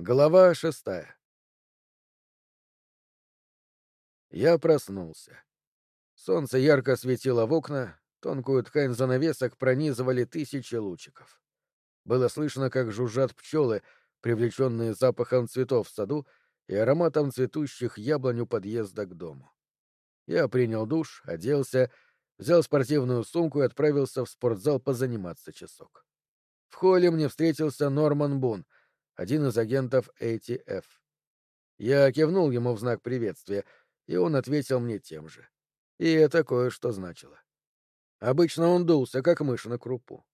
Глава шестая Я проснулся. Солнце ярко светило в окна, тонкую ткань занавесок пронизывали тысячи лучиков. Было слышно, как жужжат пчелы, привлеченные запахом цветов в саду и ароматом цветущих яблонь у подъезда к дому. Я принял душ, оделся, взял спортивную сумку и отправился в спортзал позаниматься часок. В холле мне встретился Норман Бун, один из агентов ATF. Я кивнул ему в знак приветствия — и он ответил мне тем же. И это кое-что значило. Обычно он дулся, как мышь на крупу.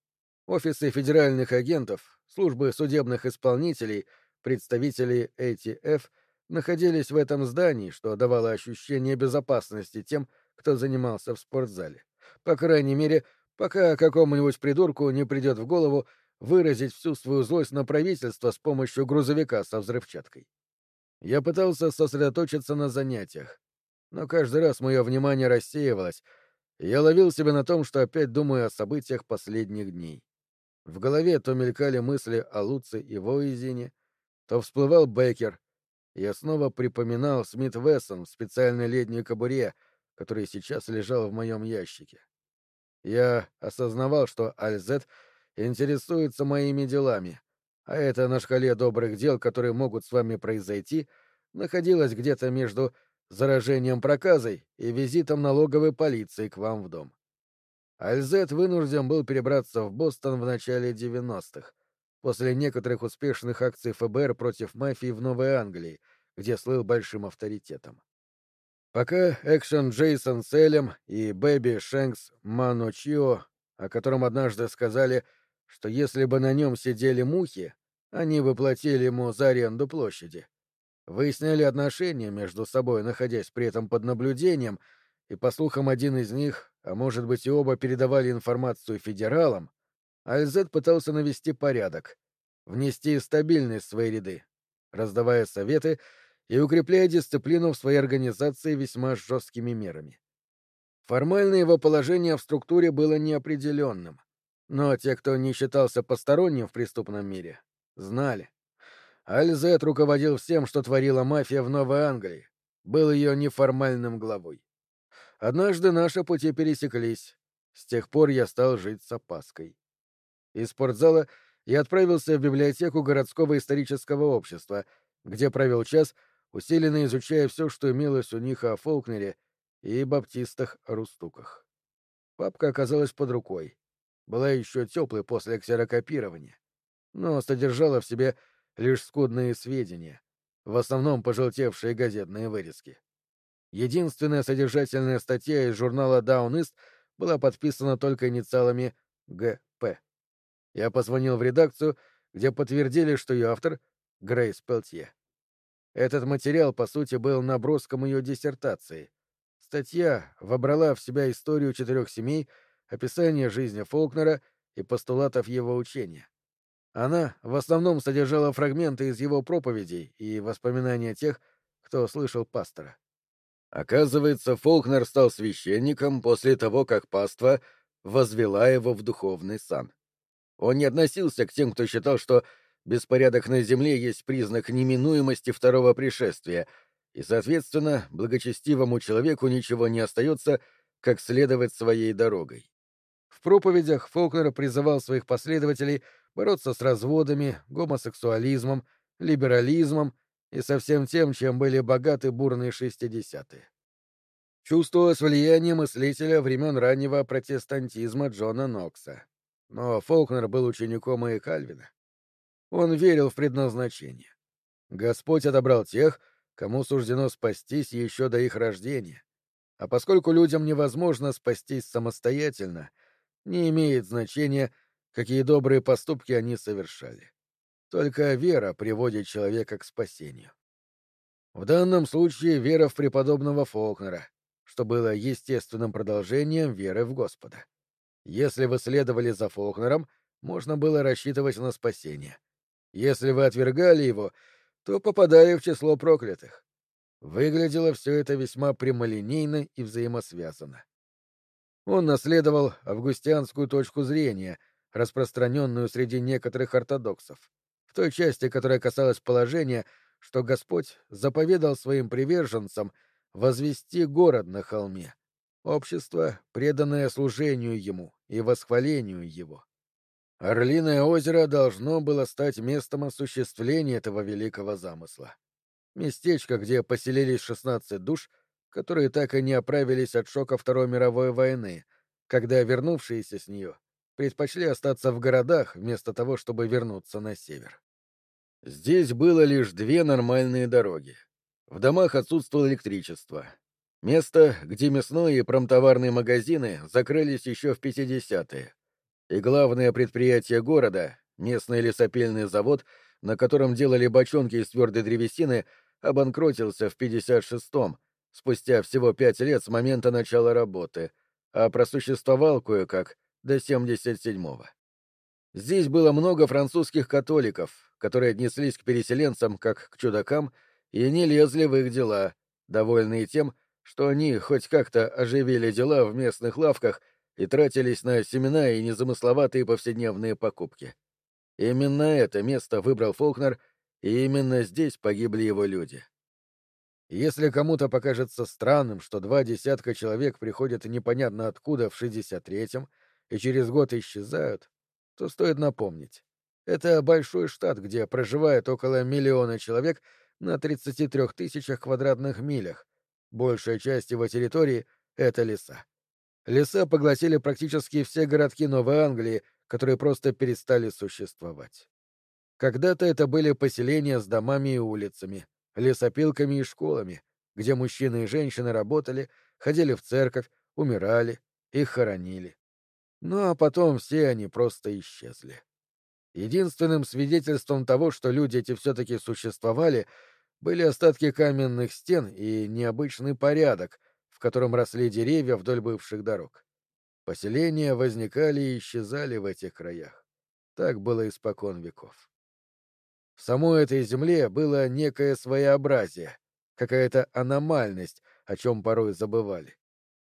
Офисы федеральных агентов, службы судебных исполнителей, представители ATF находились в этом здании, что давало ощущение безопасности тем, кто занимался в спортзале. По крайней мере, пока какому-нибудь придурку не придет в голову выразить всю свою злость на правительство с помощью грузовика со взрывчаткой. Я пытался сосредоточиться на занятиях, но каждый раз мое внимание рассеивалось, и я ловил себя на том, что опять думаю о событиях последних дней. В голове то мелькали мысли о Луце и Воизине, то всплывал Беккер, и я снова припоминал Смит Вессон в специальной летней кобуре, который сейчас лежал в моем ящике. Я осознавал, что Альзет интересуется моими делами, а это на шкале добрых дел, которые могут с вами произойти, находилось где-то между заражением проказой и визитом налоговой полиции к вам в дом. Альзет вынужден был перебраться в Бостон в начале 90-х, после некоторых успешных акций ФБР против мафии в Новой Англии, где слыл большим авторитетом. Пока Экшен Джейсон Селем и Бэби Шенкс Ману Чио, о котором однажды сказали, что если бы на нем сидели мухи, они бы платили ему за аренду площади, Выясняли отношения между собой, находясь при этом под наблюдением, и, по слухам, один из них, а может быть и оба передавали информацию федералам, Альзет пытался навести порядок, внести стабильность в свои ряды, раздавая советы и укрепляя дисциплину в своей организации весьма жесткими мерами. Формально его положение в структуре было неопределенным, но те, кто не считался посторонним в преступном мире, знали. Альзет руководил всем, что творила мафия в Новой Англии, был ее неформальным главой. Однажды наши пути пересеклись. С тех пор я стал жить с опаской. Из спортзала я отправился в библиотеку городского исторического общества, где провел час, усиленно изучая все, что имелось у них о Фолкнере и баптистах-рустуках. Папка оказалась под рукой. Была еще теплой после ксерокопирования, но содержала в себе лишь скудные сведения, в основном пожелтевшие газетные вырезки. Единственная содержательная статья из журнала Down East была подписана только инициалами ГП. Я позвонил в редакцию, где подтвердили, что ее автор — Грейс Пелтье. Этот материал, по сути, был наброском ее диссертации. Статья вобрала в себя историю четырех семей, описание жизни Фолкнера и постулатов его учения. Она в основном содержала фрагменты из его проповедей и воспоминания тех, кто слышал пастора. Оказывается, Фолкнер стал священником после того, как паства возвела его в духовный сан. Он не относился к тем, кто считал, что беспорядок на земле есть признак неминуемости второго пришествия, и, соответственно, благочестивому человеку ничего не остается, как следовать своей дорогой. Проповедях Фолкнер призывал своих последователей бороться с разводами, гомосексуализмом, либерализмом и со всем тем, чем были богаты бурные шестидесятые. Чувствовалось влияние мыслителя времен раннего протестантизма Джона Нокса. Но Фолкнер был учеником и Кальвина. Он верил в предназначение. Господь отобрал тех, кому суждено спастись еще до их рождения. А поскольку людям невозможно спастись самостоятельно, не имеет значения, какие добрые поступки они совершали. Только вера приводит человека к спасению. В данном случае вера в преподобного Фолкнера, что было естественным продолжением веры в Господа. Если вы следовали за Фолкнером, можно было рассчитывать на спасение. Если вы отвергали его, то попадали в число проклятых. Выглядело все это весьма прямолинейно и взаимосвязано. Он наследовал августианскую точку зрения — распространенную среди некоторых ортодоксов. В той части, которая касалась положения, что Господь заповедал своим приверженцам возвести город на холме, общество, преданное служению Ему и восхвалению Его. Орлиное озеро должно было стать местом осуществления этого великого замысла. Местечко, где поселились 16 душ, которые так и не оправились от шока Второй мировой войны, когда вернувшиеся с нее предпочли остаться в городах вместо того, чтобы вернуться на север. Здесь было лишь две нормальные дороги. В домах отсутствовало электричество. Место, где мясные и промтоварные магазины закрылись еще в 50-е. И главное предприятие города, местный лесопильный завод, на котором делали бочонки из твердой древесины, обанкротился в 56-м, спустя всего пять лет с момента начала работы, а просуществовал кое-как до 77-го. Здесь было много французских католиков, которые отнеслись к переселенцам как к чудакам и не лезли в их дела, довольные тем, что они хоть как-то оживили дела в местных лавках и тратились на семена и незамысловатые повседневные покупки. Именно это место выбрал Фолкнер, и именно здесь погибли его люди. Если кому-то покажется странным, что два десятка человек приходят непонятно откуда в 63-м, и через год исчезают, то стоит напомнить. Это большой штат, где проживает около миллиона человек на 33 тысячах квадратных милях. Большая часть его территории — это леса. Леса поглотили практически все городки Новой Англии, которые просто перестали существовать. Когда-то это были поселения с домами и улицами, лесопилками и школами, где мужчины и женщины работали, ходили в церковь, умирали, их хоронили. Ну а потом все они просто исчезли. Единственным свидетельством того, что люди эти все-таки существовали, были остатки каменных стен и необычный порядок, в котором росли деревья вдоль бывших дорог. Поселения возникали и исчезали в этих краях. Так было испокон веков. В самой этой земле было некое своеобразие, какая-то аномальность, о чем порой забывали.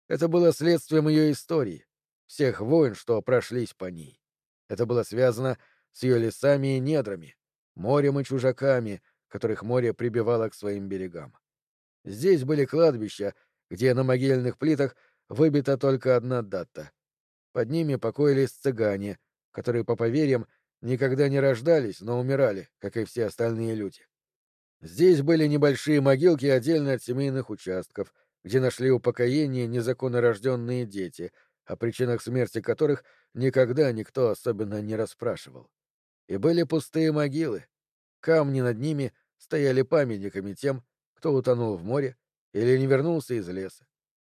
Это было следствием ее истории, всех войн, что прошлись по ней. Это было связано с ее лесами и недрами, морем и чужаками, которых море прибивало к своим берегам. Здесь были кладбища, где на могильных плитах выбита только одна дата. Под ними покоились цыгане, которые, по поверьям, никогда не рождались, но умирали, как и все остальные люди. Здесь были небольшие могилки отдельно от семейных участков, где нашли упокоение незаконно рожденные дети — о причинах смерти которых никогда никто особенно не расспрашивал. И были пустые могилы. Камни над ними стояли памятниками тем, кто утонул в море или не вернулся из леса,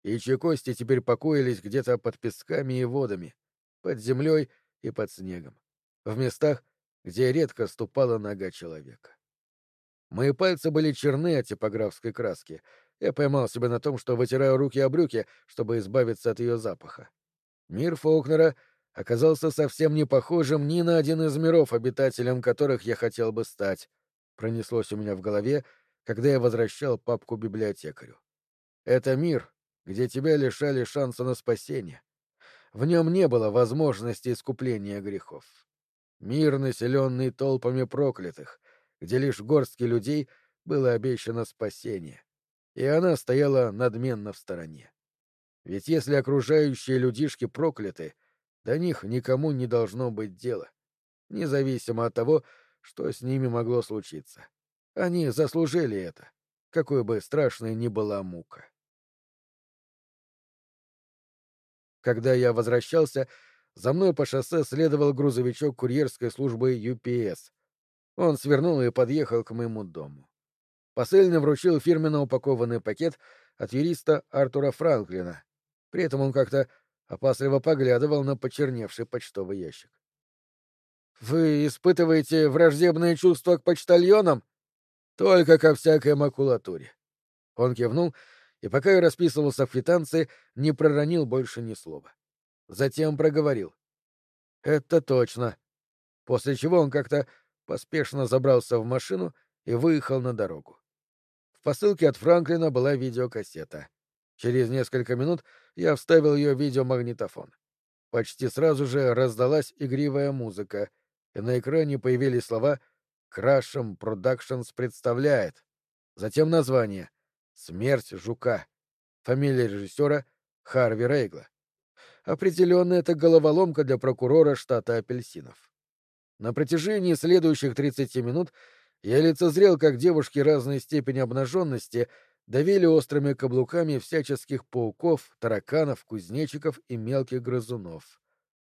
и чьи кости теперь покоились где-то под песками и водами, под землей и под снегом, в местах, где редко ступала нога человека. Мои пальцы были черны от типографской краски. Я поймал себя на том, что вытираю руки о брюки, чтобы избавиться от ее запаха. Мир Фолкнера оказался совсем не похожим ни на один из миров, обитателем которых я хотел бы стать. Пронеслось у меня в голове, когда я возвращал папку библиотекарю. Это мир, где тебя лишали шанса на спасение. В нем не было возможности искупления грехов. Мир, населенный толпами проклятых, где лишь горстки людей было обещано спасение, и она стояла надменно в стороне. Ведь если окружающие людишки прокляты, до них никому не должно быть дела, независимо от того, что с ними могло случиться. Они заслужили это, какой бы страшной ни была мука. Когда я возвращался, за мной по шоссе следовал грузовичок курьерской службы UPS. Он свернул и подъехал к моему дому. Посыльный вручил фирменно упакованный пакет от юриста Артура Франклина, при этом он как-то опасливо поглядывал на почерневший почтовый ящик. «Вы испытываете враждебные чувства к почтальонам?» «Только ко всякой макулатуре». Он кивнул, и пока я расписывался в квитанции, не проронил больше ни слова. Затем проговорил. «Это точно». После чего он как-то поспешно забрался в машину и выехал на дорогу. В посылке от Франклина была видеокассета. Через несколько минут я вставил ее в видеомагнитофон. Почти сразу же раздалась игривая музыка, и на экране появились слова Крашем Productions представляет. Затем название. Смерть жука. Фамилия режиссера Харви Рейгла. Определенно это головоломка для прокурора штата апельсинов. На протяжении следующих 30 минут я лицезрел, как девушки разной степени обнаженности давили острыми каблуками всяческих пауков, тараканов, кузнечиков и мелких грызунов.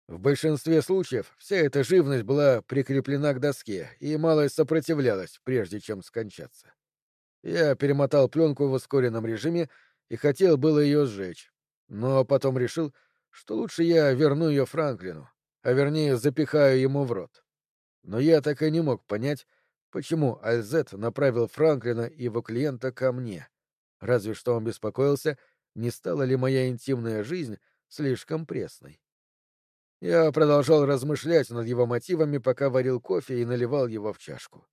В большинстве случаев вся эта живность была прикреплена к доске и мало сопротивлялась, прежде чем скончаться. Я перемотал пленку в ускоренном режиме и хотел было ее сжечь, но потом решил, что лучше я верну ее Франклину, а вернее запихаю ему в рот. Но я так и не мог понять, почему Альзет направил Франклина и его клиента ко мне. Разве что он беспокоился, не стала ли моя интимная жизнь слишком пресной. Я продолжал размышлять над его мотивами, пока варил кофе и наливал его в чашку.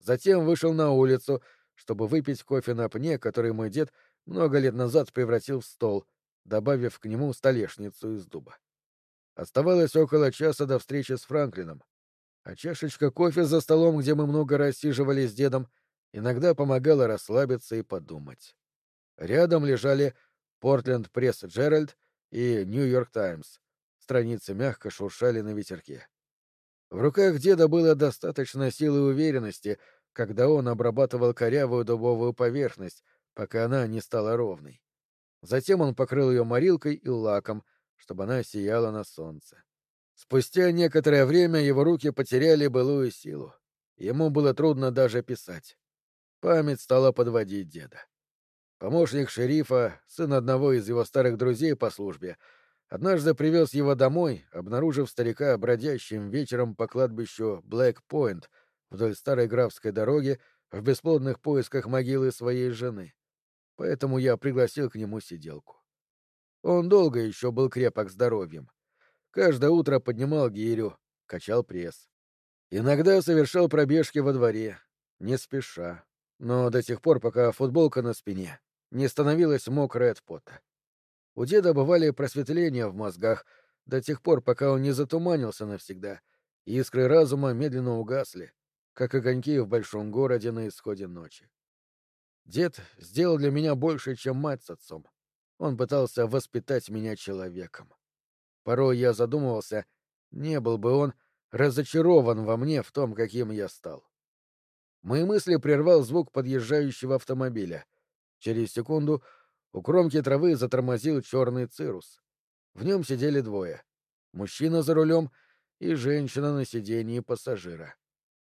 Затем вышел на улицу, чтобы выпить кофе на пне, который мой дед много лет назад превратил в стол, добавив к нему столешницу из дуба. Оставалось около часа до встречи с Франклином, а чашечка кофе за столом, где мы много рассиживали с дедом, иногда помогала расслабиться и подумать. Рядом лежали «Портленд Пресс Джеральд» и «Нью-Йорк Таймс». Страницы мягко шуршали на ветерке. В руках деда было достаточно силы и уверенности, когда он обрабатывал корявую дубовую поверхность, пока она не стала ровной. Затем он покрыл ее морилкой и лаком, чтобы она сияла на солнце. Спустя некоторое время его руки потеряли былую силу. Ему было трудно даже писать. Память стала подводить деда. Помощник шерифа, сын одного из его старых друзей по службе, однажды привез его домой, обнаружив старика бродящим вечером по кладбищу Блэк-Пойнт вдоль старой графской дороги в бесплодных поисках могилы своей жены. Поэтому я пригласил к нему сиделку. Он долго еще был крепок здоровьем. Каждое утро поднимал гирю, качал пресс. Иногда совершал пробежки во дворе, не спеша, но до тех пор, пока футболка на спине не становилась мокрой от пота. У деда бывали просветления в мозгах до тех пор, пока он не затуманился навсегда, и искры разума медленно угасли, как огоньки в большом городе на исходе ночи. Дед сделал для меня больше, чем мать с отцом. Он пытался воспитать меня человеком. Порой я задумывался, не был бы он разочарован во мне в том, каким я стал. Мои мысли прервал звук подъезжающего автомобиля. Через секунду у кромки травы затормозил черный цирус. В нем сидели двое. Мужчина за рулем и женщина на сидении пассажира.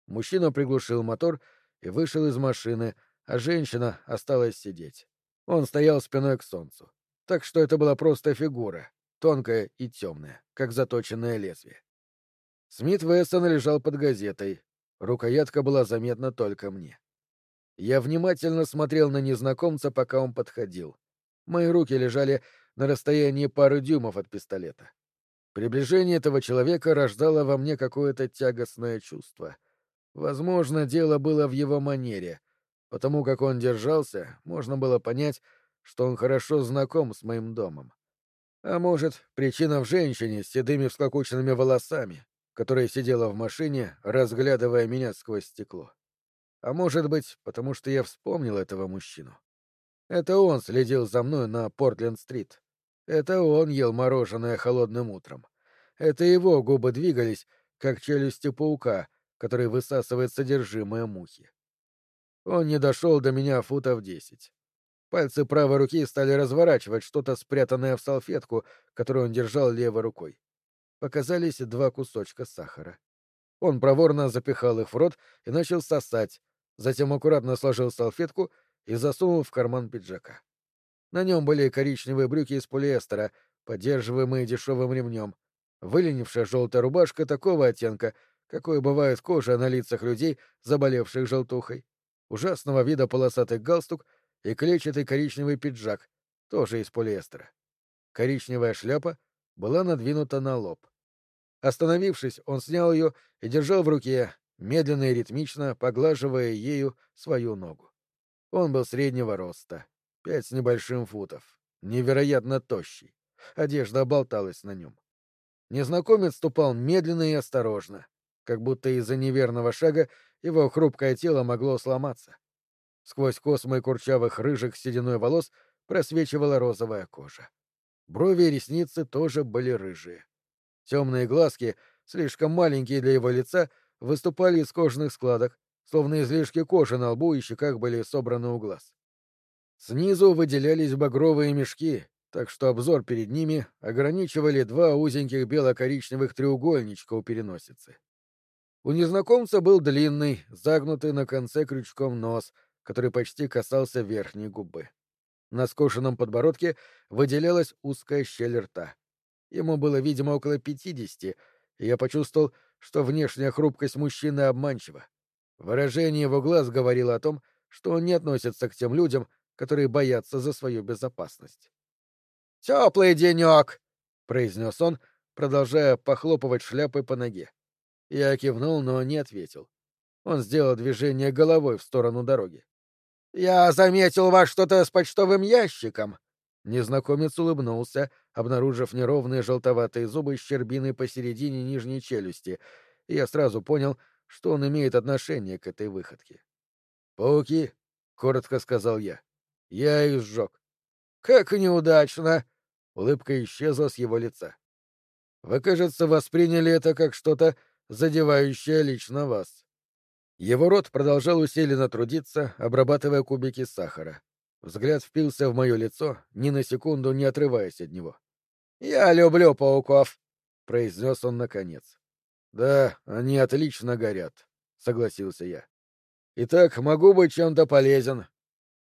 Мужчина приглушил мотор и вышел из машины, а женщина осталась сидеть. Он стоял спиной к солнцу. Так что это была просто фигура, тонкая и темная, как заточенное лезвие. Смит Вессон лежал под газетой. Рукоятка была заметна только мне. Я внимательно смотрел на незнакомца, пока он подходил. Мои руки лежали на расстоянии пары дюймов от пистолета. Приближение этого человека рождало во мне какое-то тягостное чувство. Возможно, дело было в его манере. Потому как он держался, можно было понять, что он хорошо знаком с моим домом. А может, причина в женщине с седыми вскокученными волосами, которая сидела в машине, разглядывая меня сквозь стекло. А может быть, потому что я вспомнил этого мужчину. Это он следил за мной на Портленд-стрит. Это он ел мороженое холодным утром. Это его губы двигались, как челюсти паука, который высасывает содержимое мухи. Он не дошел до меня футов десять. Пальцы правой руки стали разворачивать что-то спрятанное в салфетку, которую он держал левой рукой. Показались два кусочка сахара. Он проворно запихал их в рот и начал сосать, затем аккуратно сложил салфетку и засунул в карман пиджака. На нем были коричневые брюки из полиэстера, поддерживаемые дешевым ремнем, выленившая желтая рубашка такого оттенка, какой бывает кожа на лицах людей, заболевших желтухой, ужасного вида полосатый галстук — и клетчатый коричневый пиджак, тоже из полиэстера. Коричневая шляпа была надвинута на лоб. Остановившись, он снял ее и держал в руке, медленно и ритмично поглаживая ею свою ногу. Он был среднего роста, пять с небольшим футов, невероятно тощий. Одежда болталась на нем. Незнакомец ступал медленно и осторожно, как будто из-за неверного шага его хрупкое тело могло сломаться. Сквозь космы курчавых рыжих сединой волос просвечивала розовая кожа. Брови и ресницы тоже были рыжие. Темные глазки, слишком маленькие для его лица, выступали из кожных складок, словно излишки кожи на лбу и щеках были собраны у глаз. Снизу выделялись багровые мешки, так что обзор перед ними ограничивали два узеньких бело-коричневых треугольничка у переносицы. У незнакомца был длинный, загнутый на конце крючком нос, который почти касался верхней губы. На скошенном подбородке выделялась узкая щель рта. Ему было, видимо, около пятидесяти, и я почувствовал, что внешняя хрупкость мужчины обманчива. Выражение его глаз говорило о том, что он не относится к тем людям, которые боятся за свою безопасность. «Теплый денек!» — произнес он, продолжая похлопывать шляпой по ноге. Я кивнул, но не ответил. Он сделал движение головой в сторону дороги. «Я заметил вас что-то с почтовым ящиком!» Незнакомец улыбнулся, обнаружив неровные желтоватые зубы с щербиной посередине нижней челюсти, я сразу понял, что он имеет отношение к этой выходке. «Пауки», — коротко сказал я. «Я их сжег». «Как неудачно!» — улыбка исчезла с его лица. «Вы, кажется, восприняли это как что-то, задевающее лично вас». Его рот продолжал усиленно трудиться, обрабатывая кубики сахара. Взгляд впился в мое лицо, ни на секунду не отрываясь от него. «Я люблю пауков», — произнес он наконец. «Да, они отлично горят», — согласился я. «Итак, могу быть чем-то полезен».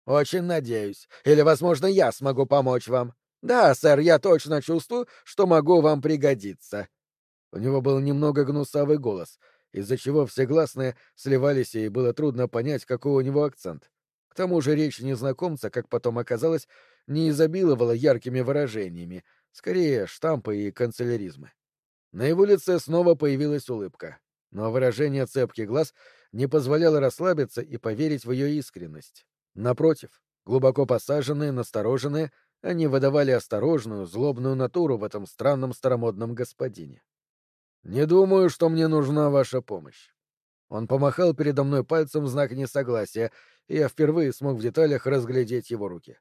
«Очень надеюсь. Или, возможно, я смогу помочь вам. Да, сэр, я точно чувствую, что могу вам пригодиться». У него был немного гнусавый голос, из-за чего все гласные сливались, и было трудно понять, какой у него акцент. К тому же речь незнакомца, как потом оказалось, не изобиловала яркими выражениями, скорее штампы и канцеляризмы. На его лице снова появилась улыбка, но выражение цепких глаз не позволяло расслабиться и поверить в ее искренность. Напротив, глубоко посаженные, настороженные, они выдавали осторожную, злобную натуру в этом странном старомодном господине. «Не думаю, что мне нужна ваша помощь». Он помахал передо мной пальцем в знак несогласия, и я впервые смог в деталях разглядеть его руки.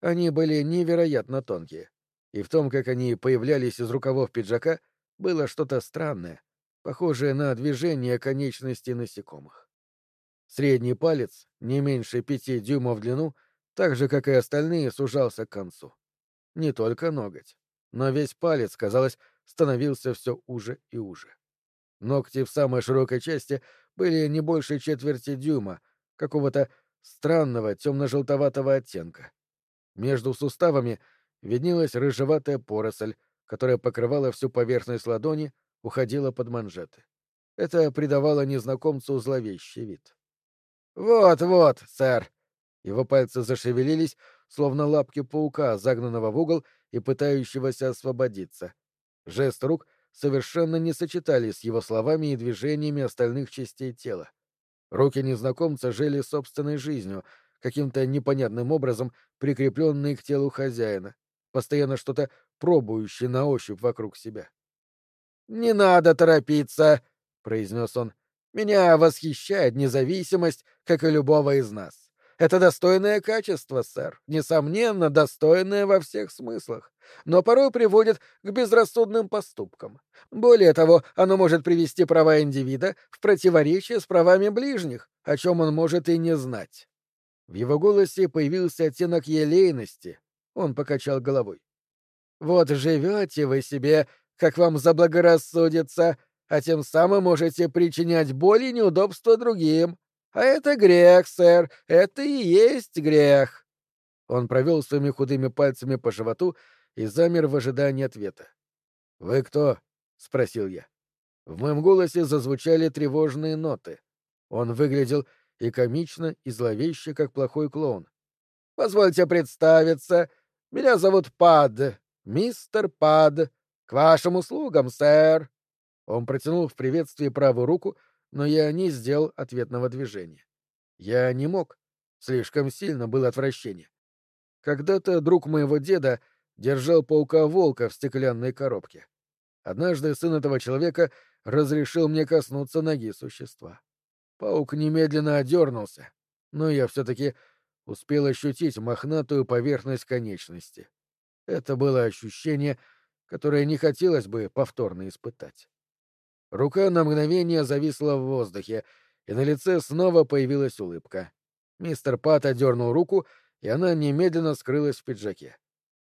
Они были невероятно тонкие, и в том, как они появлялись из рукавов пиджака, было что-то странное, похожее на движение конечностей насекомых. Средний палец, не меньше пяти дюймов в длину, так же, как и остальные, сужался к концу. Не только ноготь, но весь палец, казалось, становился все уже и уже. Ногти в самой широкой части были не больше четверти дюйма, какого-то странного темно-желтоватого оттенка. Между суставами виднелась рыжеватая поросль, которая покрывала всю поверхность ладони, уходила под манжеты. Это придавало незнакомцу зловещий вид. «Вот-вот, сэр!» Его пальцы зашевелились, словно лапки паука, загнанного в угол и пытающегося освободиться. Жест рук совершенно не сочетались с его словами и движениями остальных частей тела. Руки незнакомца жили собственной жизнью, каким-то непонятным образом прикрепленные к телу хозяина, постоянно что-то пробующие на ощупь вокруг себя. «Не надо торопиться», — произнес он. «Меня восхищает независимость, как и любого из нас. Это достойное качество, сэр, несомненно, достойное во всех смыслах, но порой приводит к безрассудным поступкам. Более того, оно может привести права индивида в противоречие с правами ближних, о чем он может и не знать. В его голосе появился оттенок елейности. Он покачал головой. «Вот живете вы себе, как вам заблагорассудится, а тем самым можете причинять боль и неудобства другим. А это грех, сэр, это и есть грех». Он провел своими худыми пальцами по животу и замер в ожидании ответа. «Вы кто?» — спросил я. В моем голосе зазвучали тревожные ноты. Он выглядел и комично, и зловеще, как плохой клоун. «Позвольте представиться. Меня зовут Пад, мистер Пад. К вашим услугам, сэр». Он протянул в приветствии правую руку, но я не сделал ответного движения. Я не мог. Слишком сильно было отвращение. Когда-то друг моего деда держал паука-волка в стеклянной коробке. Однажды сын этого человека разрешил мне коснуться ноги существа. Паук немедленно одернулся, но я все-таки успел ощутить мохнатую поверхность конечности. Это было ощущение, которое не хотелось бы повторно испытать. Рука на мгновение зависла в воздухе, и на лице снова появилась улыбка. Мистер Пат одернул руку, и она немедленно скрылась в пиджаке.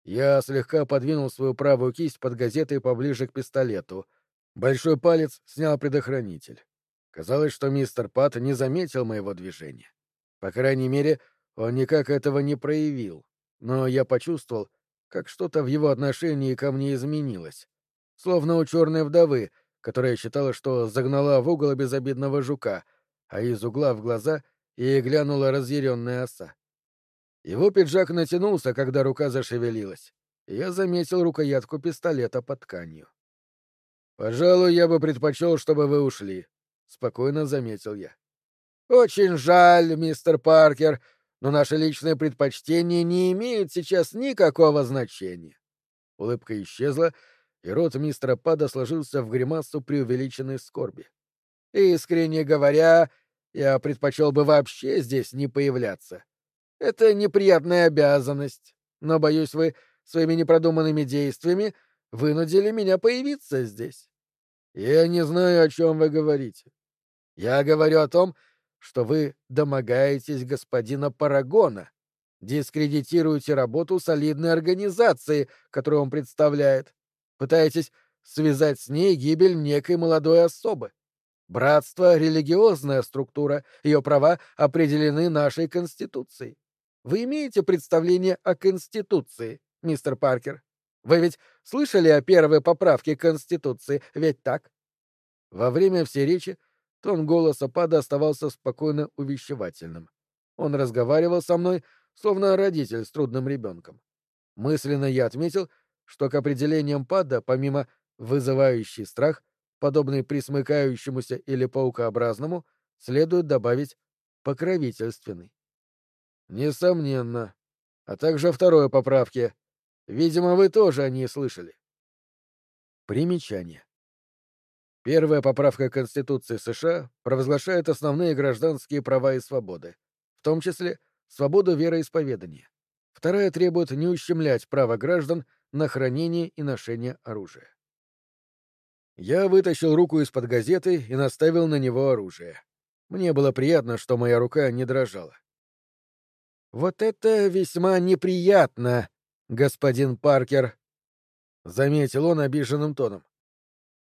Я слегка подвинул свою правую кисть под газетой поближе к пистолету. Большой палец снял предохранитель. Казалось, что мистер Пат не заметил моего движения. По крайней мере, он никак этого не проявил. Но я почувствовал, как что-то в его отношении ко мне изменилось. Словно у черной вдовы, которая считала, что загнала в угол безобидного жука, а из угла в глаза ей глянула разъяренная оса. Его пиджак натянулся, когда рука зашевелилась, и я заметил рукоятку пистолета под тканью. «Пожалуй, я бы предпочел, чтобы вы ушли», — спокойно заметил я. «Очень жаль, мистер Паркер, но наши личные предпочтения не имеют сейчас никакого значения». Улыбка исчезла, и рот мистера Пада сложился в гримасу преувеличенной скорби. «Искренне говоря, я предпочел бы вообще здесь не появляться. Это неприятная обязанность, но, боюсь, вы своими непродуманными действиями вынудили меня появиться здесь. Я не знаю, о чем вы говорите. Я говорю о том, что вы домогаетесь господина Парагона, дискредитируете работу солидной организации, которую он представляет, пытаетесь связать с ней гибель некой молодой особы. Братство — религиозная структура, ее права определены нашей Конституцией. Вы имеете представление о Конституции, мистер Паркер? Вы ведь слышали о первой поправке Конституции, ведь так? Во время всей речи тон голоса Пада оставался спокойно увещевательным. Он разговаривал со мной, словно родитель с трудным ребенком. Мысленно я отметил, что к определениям Пада, помимо вызывающий страх, подобный присмыкающемуся или паукообразному, следует добавить покровительственный. Несомненно. А также второй поправке. Видимо, вы тоже о ней слышали. Примечание. Первая поправка Конституции США провозглашает основные гражданские права и свободы, в том числе свободу вероисповедания. Вторая требует не ущемлять право граждан на хранение и ношение оружия. Я вытащил руку из-под газеты и наставил на него оружие. Мне было приятно, что моя рука не дрожала. «Вот это весьма неприятно, господин Паркер», — заметил он обиженным тоном.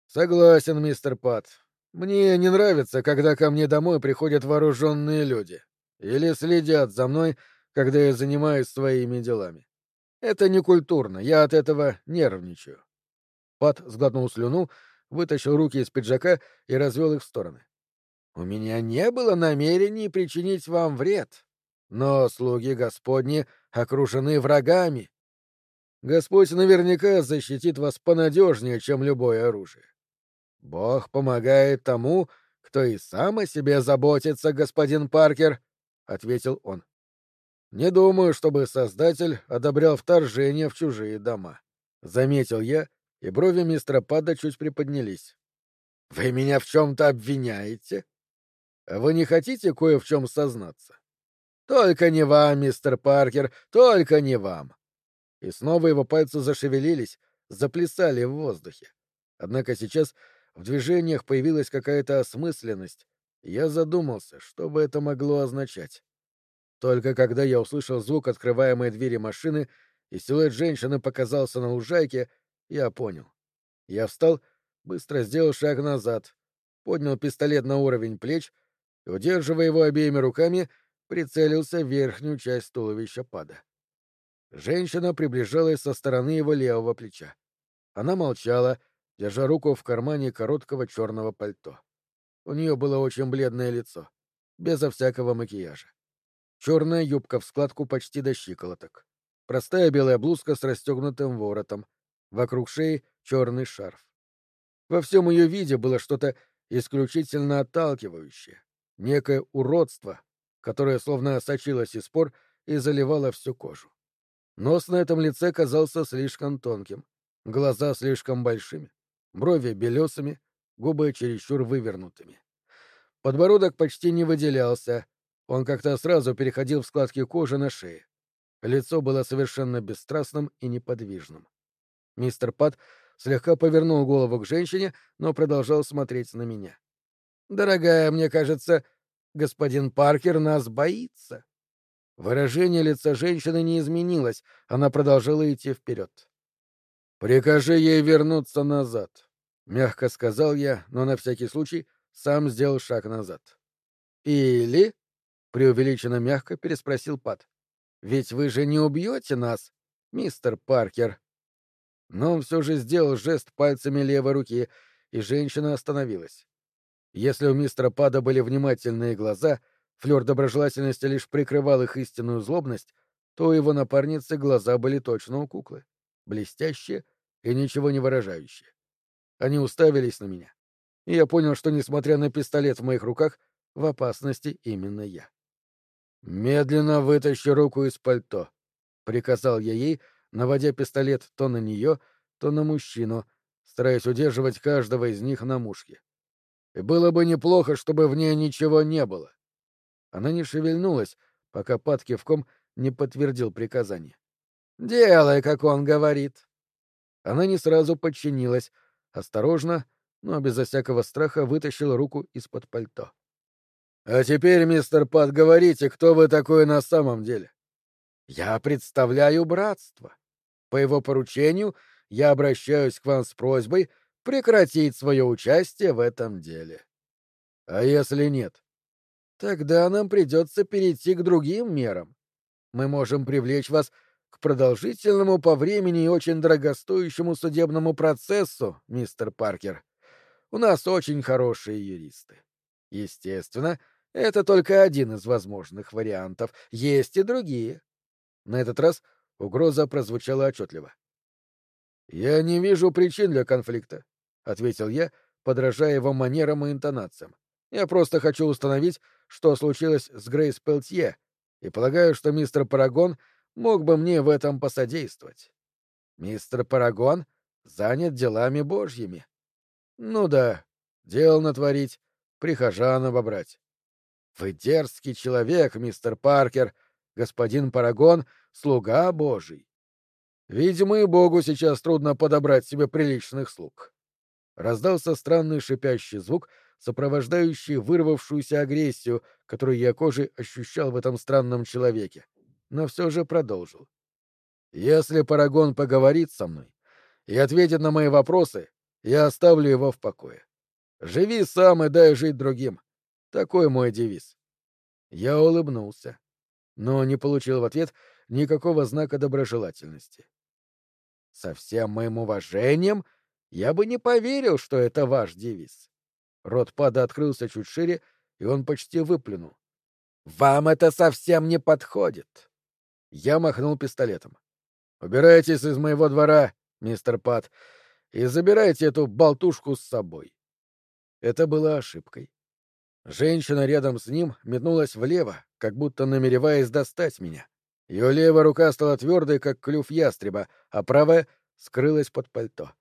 «Согласен, мистер Пат. Мне не нравится, когда ко мне домой приходят вооруженные люди или следят за мной, когда я занимаюсь своими делами. Это не культурно, я от этого нервничаю». Пат сглотнул слюну, вытащил руки из пиджака и развел их в стороны. «У меня не было намерений причинить вам вред», но слуги Господни окружены врагами. Господь наверняка защитит вас понадежнее, чем любое оружие. Бог помогает тому, кто и сам о себе заботится, господин Паркер, — ответил он. Не думаю, чтобы Создатель одобрял вторжение в чужие дома. Заметил я, и брови мистера Пада чуть приподнялись. — Вы меня в чем-то обвиняете? Вы не хотите кое в чем сознаться? Только не вам, мистер Паркер, только не вам. И снова его пальцы зашевелились, заплясали в воздухе. Однако сейчас в движениях появилась какая-то осмысленность, я задумался, что бы это могло означать. Только когда я услышал звук открываемой двери машины и силуэт женщины показался на лужайке, я понял. Я встал, быстро сделал шаг назад, поднял пистолет на уровень плеч и, удерживая его обеими руками, прицелился в верхнюю часть туловища пада. Женщина приближалась со стороны его левого плеча. Она молчала, держа руку в кармане короткого черного пальто. У нее было очень бледное лицо, безо всякого макияжа. Черная юбка в складку почти до щиколоток. Простая белая блузка с расстегнутым воротом. Вокруг шеи черный шарф. Во всем ее виде было что-то исключительно отталкивающее, некое уродство, которая словно сочилась из пор и заливала всю кожу. Нос на этом лице казался слишком тонким, глаза слишком большими, брови белесыми, губы чересчур вывернутыми. Подбородок почти не выделялся, он как-то сразу переходил в складки кожи на шее. Лицо было совершенно бесстрастным и неподвижным. Мистер Пат слегка повернул голову к женщине, но продолжал смотреть на меня. «Дорогая, мне кажется, господин Паркер нас боится». Выражение лица женщины не изменилось, она продолжала идти вперед. «Прикажи ей вернуться назад», — мягко сказал я, но на всякий случай сам сделал шаг назад. «Или...» — преувеличенно мягко переспросил Пат. «Ведь вы же не убьете нас, мистер Паркер». Но он все же сделал жест пальцами левой руки, и женщина остановилась. Если у мистера Пада были внимательные глаза, флёр доброжелательности лишь прикрывал их истинную злобность, то у его напарницы глаза были точно у куклы, блестящие и ничего не выражающие. Они уставились на меня, и я понял, что, несмотря на пистолет в моих руках, в опасности именно я. «Медленно вытащи руку из пальто», — приказал я ей, наводя пистолет то на нее, то на мужчину, стараясь удерживать каждого из них на мушке. И было бы неплохо, чтобы в ней ничего не было. Она не шевельнулась, пока Пат кивком не подтвердил приказание. «Делай, как он говорит». Она не сразу подчинилась, осторожно, но безо всякого страха вытащила руку из-под пальто. «А теперь, мистер Пат, говорите, кто вы такой на самом деле?» «Я представляю братство. По его поручению я обращаюсь к вам с просьбой прекратить свое участие в этом деле. А если нет? Тогда нам придется перейти к другим мерам. Мы можем привлечь вас к продолжительному по времени и очень дорогостоящему судебному процессу, мистер Паркер. У нас очень хорошие юристы. Естественно, это только один из возможных вариантов. Есть и другие. На этот раз угроза прозвучала отчетливо. «Я не вижу причин для конфликта», — ответил я, подражая его манерам и интонациям. «Я просто хочу установить, что случилось с Грейс Пелтье, и полагаю, что мистер Парагон мог бы мне в этом посодействовать. Мистер Парагон занят делами божьими. Ну да, дел натворить, прихожан обобрать. Вы дерзкий человек, мистер Паркер, господин Парагон — слуга божий. Видимо, и богу сейчас трудно подобрать себе приличных слуг. Раздался странный шипящий звук, сопровождающий вырвавшуюся агрессию, которую я кожей ощущал в этом странном человеке, но все же продолжил. «Если Парагон поговорит со мной и ответит на мои вопросы, я оставлю его в покое. Живи сам и дай жить другим. Такой мой девиз». Я улыбнулся, но не получил в ответ никакого знака доброжелательности. Со всем моим уважением я бы не поверил, что это ваш девиз. Рот пада открылся чуть шире, и он почти выплюнул. «Вам это совсем не подходит!» Я махнул пистолетом. «Убирайтесь из моего двора, мистер Пат, и забирайте эту болтушку с собой». Это было ошибкой. Женщина рядом с ним метнулась влево, как будто намереваясь достать меня. Ее левая рука стала твердой, как клюв ястреба, а правая скрылась под пальто.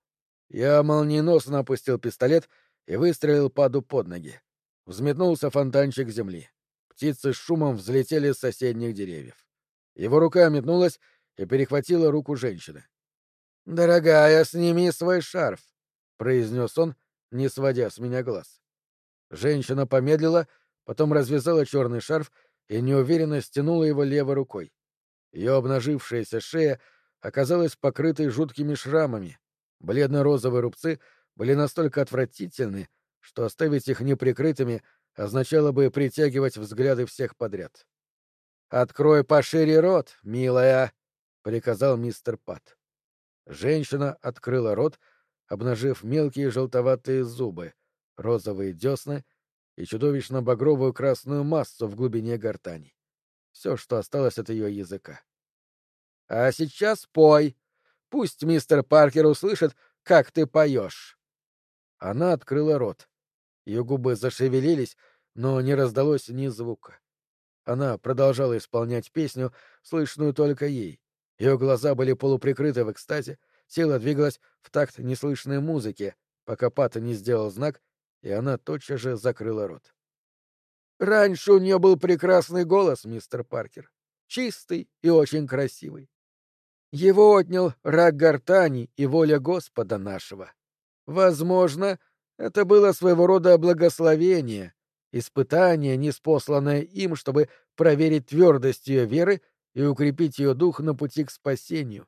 Я молниеносно опустил пистолет и выстрелил паду под ноги. Взметнулся фонтанчик земли. Птицы с шумом взлетели с соседних деревьев. Его рука метнулась и перехватила руку женщины. «Дорогая, сними свой шарф», — произнес он, не сводя с меня глаз. Женщина помедлила, потом развязала черный шарф и неуверенно стянула его левой рукой. Ее обнажившаяся шея оказалась покрытой жуткими шрамами. Бледно-розовые рубцы были настолько отвратительны, что оставить их неприкрытыми означало бы притягивать взгляды всех подряд. «Открой пошире рот, милая!» — приказал мистер Пат. Женщина открыла рот, обнажив мелкие желтоватые зубы, розовые десны и чудовищно багровую красную массу в глубине гортани все, что осталось от ее языка. «А сейчас пой. Пусть мистер Паркер услышит, как ты поешь». Она открыла рот. Ее губы зашевелились, но не раздалось ни звука. Она продолжала исполнять песню, слышную только ей. Ее глаза были полуприкрыты в экстазе, тело двигалось в такт неслышной музыки, пока Пата не сделал знак, и она тотчас же закрыла рот. Раньше у нее был прекрасный голос, мистер Паркер. Чистый и очень красивый. Его отнял рак гортани и воля Господа нашего. Возможно, это было своего рода благословение, испытание, неспосланное им, чтобы проверить твердость ее веры и укрепить ее дух на пути к спасению.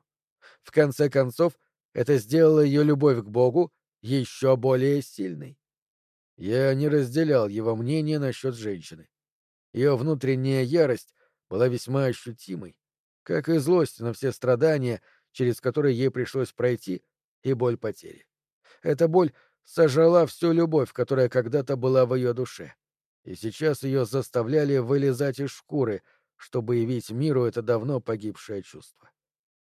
В конце концов, это сделало ее любовь к Богу еще более сильной. Я не разделял его мнение насчет женщины. Ее внутренняя ярость была весьма ощутимой, как и злость на все страдания, через которые ей пришлось пройти, и боль потери. Эта боль сожрала всю любовь, которая когда-то была в ее душе, и сейчас ее заставляли вылезать из шкуры, чтобы явить миру это давно погибшее чувство.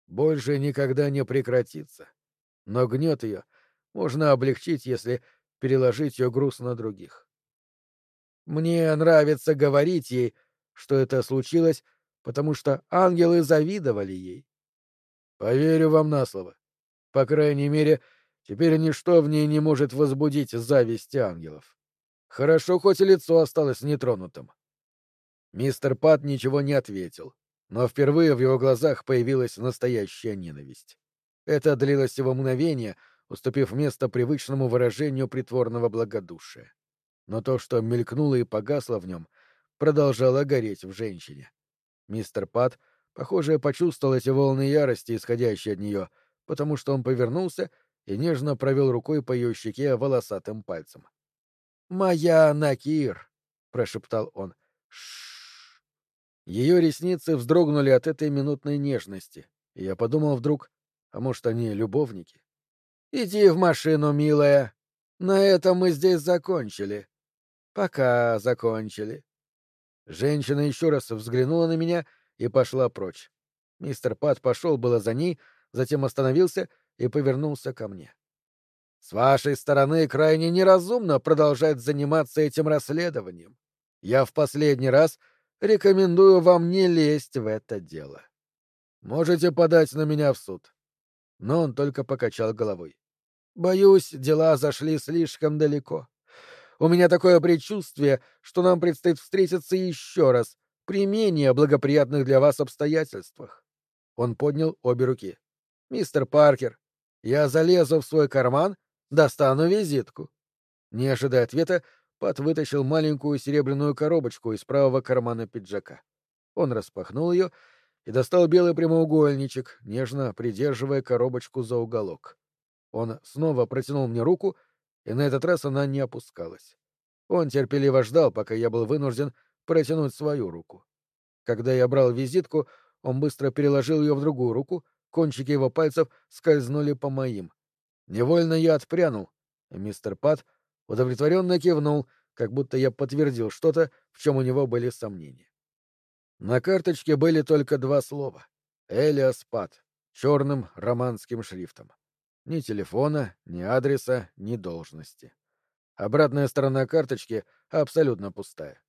Больше никогда не прекратится, но гнет ее можно облегчить, если переложить ее груз на других. Мне нравится говорить ей, что это случилось, потому что ангелы завидовали ей. Поверю вам на слово. По крайней мере, теперь ничто в ней не может возбудить зависти ангелов. Хорошо, хоть лицо осталось нетронутым. Мистер Пат ничего не ответил, но впервые в его глазах появилась настоящая ненависть. Это длилось всего мгновение — уступив место привычному выражению притворного благодушия. Но то, что мелькнуло и погасло в нем, продолжало гореть в женщине. Мистер Пат, похоже, почувствовал эти волны ярости, исходящие от нее, потому что он повернулся и нежно провел рукой по ее щеке волосатым пальцем. «Моя Накир!» — прошептал он. Шш. Ее ресницы вздрогнули от этой минутной нежности, и я подумал вдруг, а может, они любовники? Иди в машину, милая. На этом мы здесь закончили. Пока закончили. Женщина еще раз взглянула на меня и пошла прочь. Мистер Пат пошел было за ней, затем остановился и повернулся ко мне. С вашей стороны крайне неразумно продолжать заниматься этим расследованием. Я в последний раз рекомендую вам не лезть в это дело. Можете подать на меня в суд. Но он только покачал головой. Боюсь, дела зашли слишком далеко. У меня такое предчувствие, что нам предстоит встретиться еще раз при менее благоприятных для вас обстоятельствах. Он поднял обе руки. Мистер Паркер, я залезу в свой карман, достану визитку. Не ожидая ответа, Пат вытащил маленькую серебряную коробочку из правого кармана пиджака. Он распахнул ее и достал белый прямоугольничек, нежно придерживая коробочку за уголок. Он снова протянул мне руку, и на этот раз она не опускалась. Он терпеливо ждал, пока я был вынужден протянуть свою руку. Когда я брал визитку, он быстро переложил ее в другую руку, кончики его пальцев скользнули по моим. Невольно я отпрянул, мистер Пат удовлетворенно кивнул, как будто я подтвердил что-то, в чем у него были сомнения. На карточке были только два слова — Элиас Пат, черным романским шрифтом. Ни телефона, ни адреса, ни должности. Обратная сторона карточки абсолютно пустая.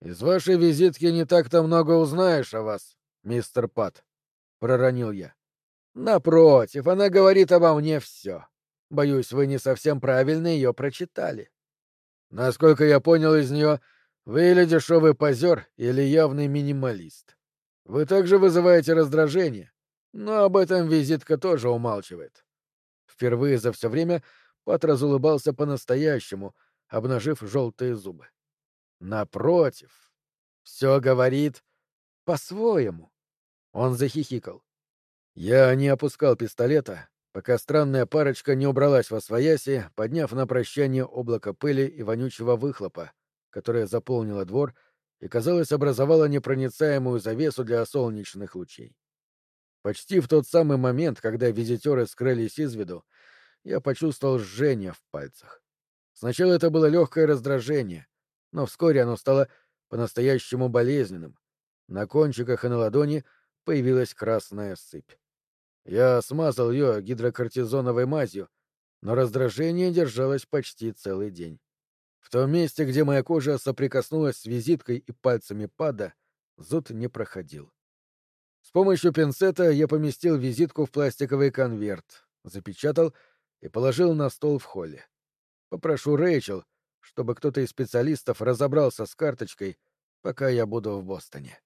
«Из вашей визитки не так-то много узнаешь о вас, мистер Пат», — проронил я. «Напротив, она говорит обо мне все. Боюсь, вы не совсем правильно ее прочитали». «Насколько я понял из нее, вы или дешевый позер, или явный минималист. Вы также вызываете раздражение, но об этом визитка тоже умалчивает. Впервые за все время Пат разулыбался по-настоящему, обнажив желтые зубы. Напротив, все говорит по-своему. Он захихикал. Я не опускал пистолета, пока странная парочка не убралась во свояси, подняв на прощание облако пыли и вонючего выхлопа, которое заполнило двор и, казалось, образовало непроницаемую завесу для солнечных лучей. Почти в тот самый момент, когда визитеры скрылись из виду, я почувствовал жжение в пальцах. Сначала это было легкое раздражение, но вскоре оно стало по-настоящему болезненным. На кончиках и на ладони появилась красная сыпь. Я смазал ее гидрокортизоновой мазью, но раздражение держалось почти целый день. В том месте, где моя кожа соприкоснулась с визиткой и пальцами пада, зуд не проходил. С помощью пинцета я поместил визитку в пластиковый конверт, запечатал и положил на стол в холле. Попрошу Рэйчел, чтобы кто-то из специалистов разобрался с карточкой, пока я буду в Бостоне.